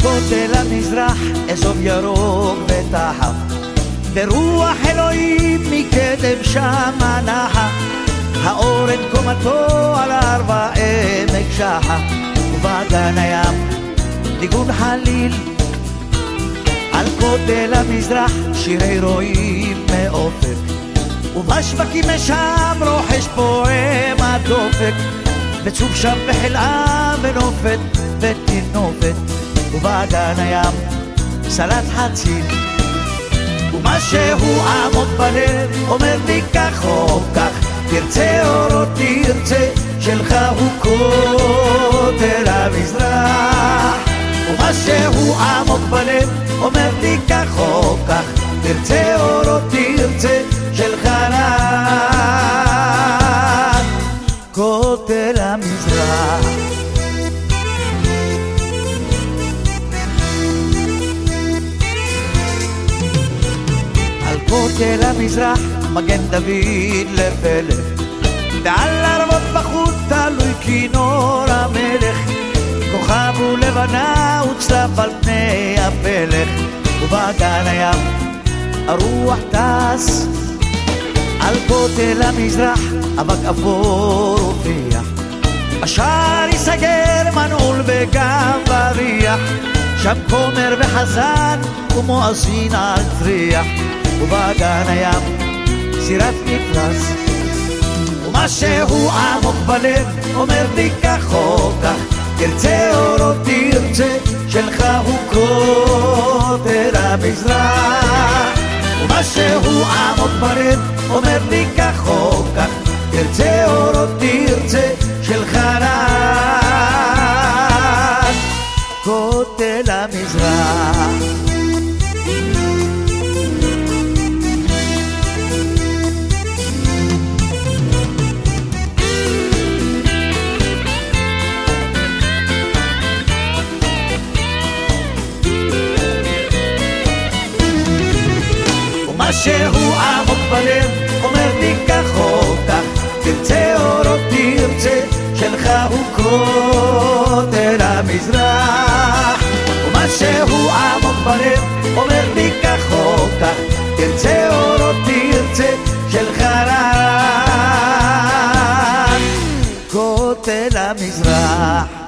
לכותל המזרח, אזוב ירוק ותחף. ברוח אלוהים מקדם שמה נחה, האורן קומתו על הר ועמק שחה, ובאגן הים ניגון חליל. על כותל המזרח שירי רועים מאופק, ובשווקים משם רוחש פועם הדופק, וצוף שם בחלאה ונופת ותינופת, ובאגן הים סלט חציל. ומה שהוא עמוק בלב אומר לי כך או כך, תרצה או לא תרצה, שלך הוא כותל המזרח. ומה שהוא עמוק בלב אומר לי כך או כך, תרצה או לא תרצה, שלך רק כותל המזרח. על כותל המזרח, מגן דוד לפלך, ועל ערבות בחוט תלוי כינור המלך, כוכב ולבנה וצלף על פני הפלך, ובאגן הים הרוח טס. על כותל המזרח, אבק אפור ופיח, השער ייסגר מנעול וגם בריח, שם כומר וחזן ומואזין על צריח, ובאגן הים סירת מפלס. ומה שהוא עמוק בלב אומר לי כך או כך, תרצה או לא תרצה, שלך הוא כותל המזרח. ומה שהוא עמוק בלב אומר לי כך או כך, תרצה או לא תרצה, שלך רק מה שהוא עמוק בלב, אומר תיקח אותך, תרצה או לא תרצה, שלך הוא כותל המזרח. ומה שהוא עמוק בלב, אומר תיקח אותך, תרצה או לא תרצה, שלך רק כותל המזרח.